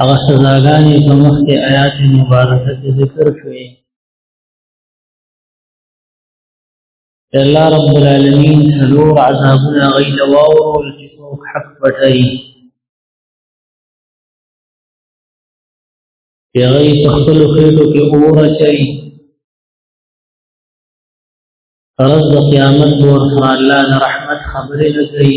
هغه سزاګانې په مخ کې آیات مبارکه کې ذکر شوې الله رب العالمین څلور عذابونه غیل واورول چې څوک حق پټوي پیغی پخپل خیلو کی اور چای فرض د قیامت ور سره الله رحمت خبرې لګي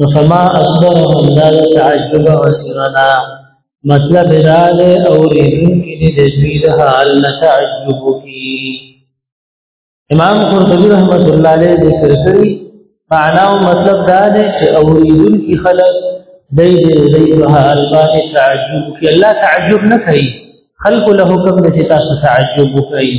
نو فما اصبر هم دا تعجب او سرنا مطلب دا دی او ریدون کې دې د دوی د حال نه تعجب کی امام قرطبی رحمت الله علیه ذکر کړی معنا او مطلب دا دی چې او ریدون کې خلق دې دې د حال باندې تعجب کی الله تعجب نه کوي خلق له حکم دې تاسو تعجب کوي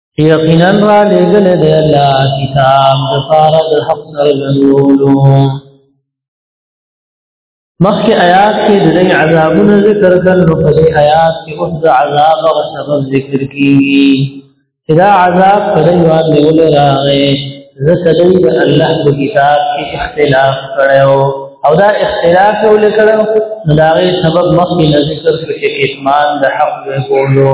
یقینا را لګل دی الله کتاب د فارغ حق سره لولو مخکې آیات کې د دې عذابونو ذکر کړل نو په دې آیات کې اوس د عذاب او سبب ذکر کیږي دا عذاب په دې باندې ولې راغی ځکه دوی د الله په کتاب کې اختلاف کړو او دا اختلاف ولې کړو نو دا غي سبب مخکې ذکر شو چې کتمان د حق له کولو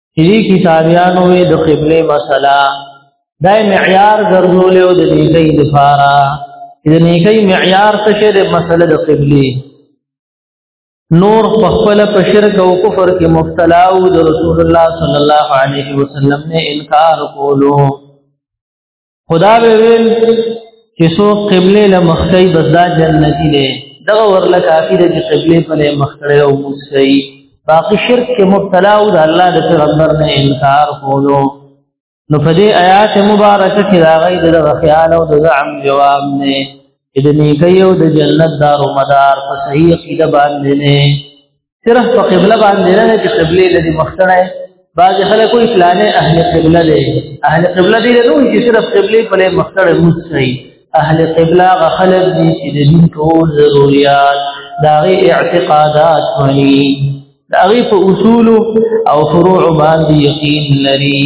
چې دې کتابیانو وې د قبله مسله دا معیار ګرځول او د نیکي لپاره د نیکي معیار څه شی د مسله د قبله نور په خپل په شرک او کفر کې مبتلا او د رسول الله صلی الله علیه وسلم نه انکار کولو خدا به ویل چې سو قبله له مخکې بس دا جنتی دی دغه ورله کافی دی چې قبله په له مخکړه او موسی باقی شرک کې مبتلا او د الله د پیغمبر نه انکار کولو نو په دې آیات مبارکه کې راغی دغه خیال او د زعم جواب نه د نیکي او د جنت دار او مدار په صحیح عقیده باندې نه صرف په قبله باندې نه چې قبله لدی مختړه بعض خلک کوئی فلانه اهل قبله دی اهل قبله دی نو چې صرف قبله په لې مختړه مستری اهل قبله غ خلک دي چې د دین ټول ضرورت دا غي اعتقادات مني دا غي په اصول او فروع باندې یقین لري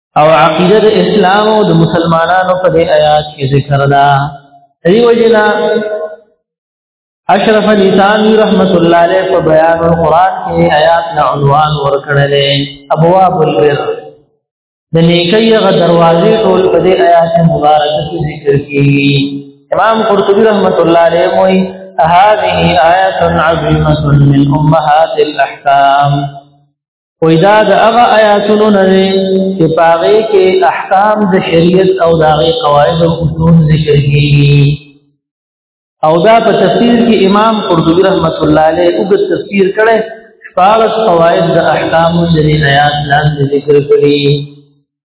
او عقیده د اسلام او د مسلمانانو په دې آیات کې ذکر ده دی وجنا اشرف لسان رحمت الله علیه په بیان القرآن کې آیات نه عنوان ورکړل ابواب البر د نیکي غ دروازې ټول په دې آیات مبارکه کې ذکر کیږي امام قرطبي رحمت الله علیه موي هذه آیه عظیمه من امهات الاحکام او دا د هغه آیاتونو نه دي چې پاغي کې احکام د شریعت او د هغه قواعد او اصول ذکر کیږي او دا په تفسیر کې امام قرطبي رحمت الله علیه او د تفسیر کړه شپږ قواعد د احکام د آیات لاندې ذکر کړي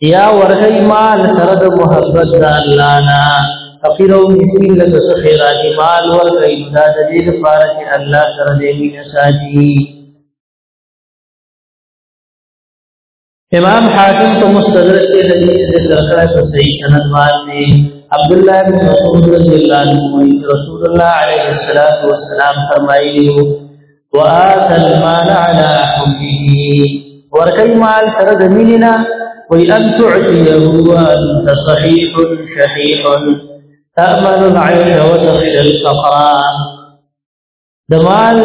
یا ورغی مال سره د محبت د الله نه فقیر او مسکین له څه خیرات مال ورغی دا د دې لپاره چې الله سره دې مینه ساتي امام حاکم په مستدرک کې د دې ذکر کړه په صحیح سند باندې عبد الله بن مسعود رضی الله عنه رسول الله علیه الصلاۃ والسلام فرمایلی وآت المال على حبه ورکی مال سره د مینینا وی ان تعطيه وانت صحيح شحيح تأمن العيش وتخشى الفقر د مال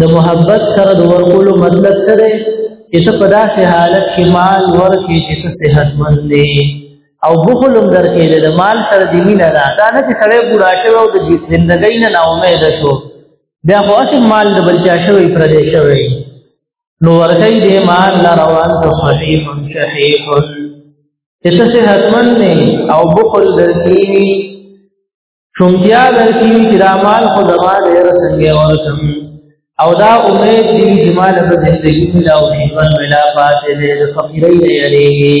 د محبت سره د ورکولو مطلب څه دی چې ته په داسې حالت کې مال ورکې چې ته صحتمند دی او بخل هم درکې د مال سره د مینه ده دا نه چې سړی بوډا شوی او د ژوندۍ نه نا امید شو بیا خو اسی مال د بلچا شوی پر دې شوی نو ورګی دې مال لا روان ته صحیح شحیح کته سه حتمن نه او بخل درکیوی شومتیا درکیوی چې دا مال خو دما دې رسنګي ورکم او دا امید دې جمال په زندگی ملاو شي بس ملا پاتې دې فقیرې نه یریږي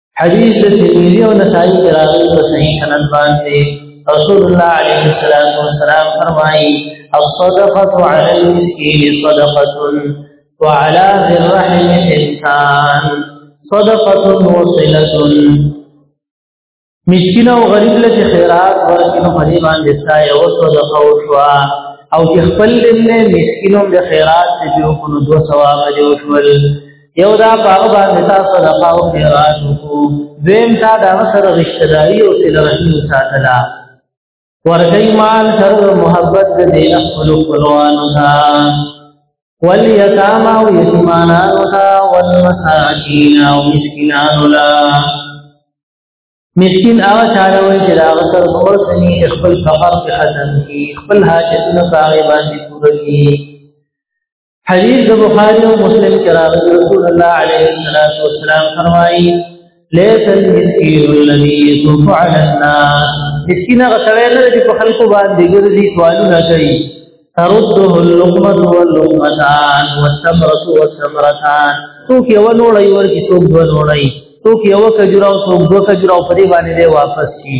حدیث د ترمذی او نسائی کې راغلی په صحیح سند باندې رسول الله علیه السلام والسلام فرمایي الصدقه علی المسکین صدقه وعلى ذي الرحم انسان صدقه وصله مسکین او غریب له خیرات ورکینو په دې باندې سای او صدقه او شوا او چې خپل دې مسکینو د خیرات دې کو نو دو ثواب دې وشول یو دا پاغه باندې تاسو صدقه او خیرات وکړو دیم تا دا سره رشتہ داری او سره رحم ساتلا ورګی مال تر محبت دې خپل خپلوانو تا والیتاما او یتیمانانو تا والمساکین او مسکینانو لا مسکین هغه چاره وي چې دا غسر اوسني خپل فقر په ختم کی خپل حاجتونه پاغه باندې پوره کی حدیث د بخاری او مسلم کې راغلی رسول الله علیه الصلاۃ والسلام فرمایي ليس المسكين الذي يطوف على الناس مسكين غسړی نه چې په خلکو باندې ګرځي سوالونه کوي ترده اللقمه واللقمتان والتمره والتمرتان څوک یو نوړی ورکی څوک دوه نوړی څوک یو کجرا او څوک دوه کجرا په دې باندې واپس شي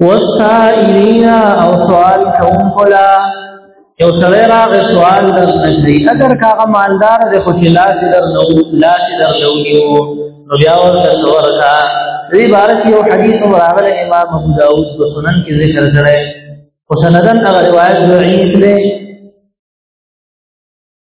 والسائلین او سوال کوم کولا یو سره راغ سوال در نشي اگر کاغه مالدار د خو چې لاس در نو لاس در نو نیو نو بیا ورته ورکا دې بارک یو حدیث راغله امام ابو داود په سنن کې ذکر کړی او سندن هغه روایت ضعیف دی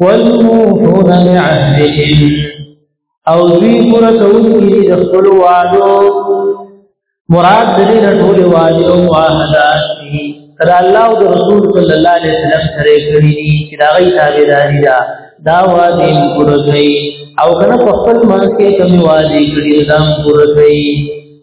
والموفون بعهدهم او دوی پورا کوونکي د خپل وعدو مراد دې نه ټول وعده او وعدات دي کله الله او رسول صلی الله علیه وسلم سره کړی دي چې دا غي تابعداري ده دا وعده پورا کوي او کنه په خپل منځ کې کوم وعده کړی دا پورا کوي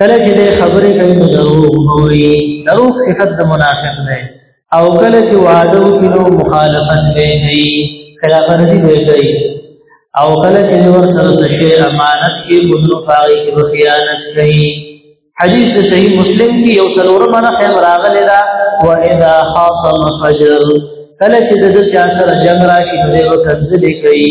کله چې د خبرې کوي نو دروغ وایي دروغ صفت د منافق دی او کله چې وعده وکړي نو مخالفت به کوي خلاف ورزي به کوي او کله چې ور سره د شی امانت کې ګونو پاغي کې خیانت کوي حدیث صحیح مسلم کې یو څلور منه خیم راغلی دا و اذا حاصل فجر کله چې د چا سره جنگ راشي نو یو کنځلې کوي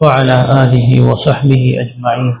وعلى آله وصحبه أجمعين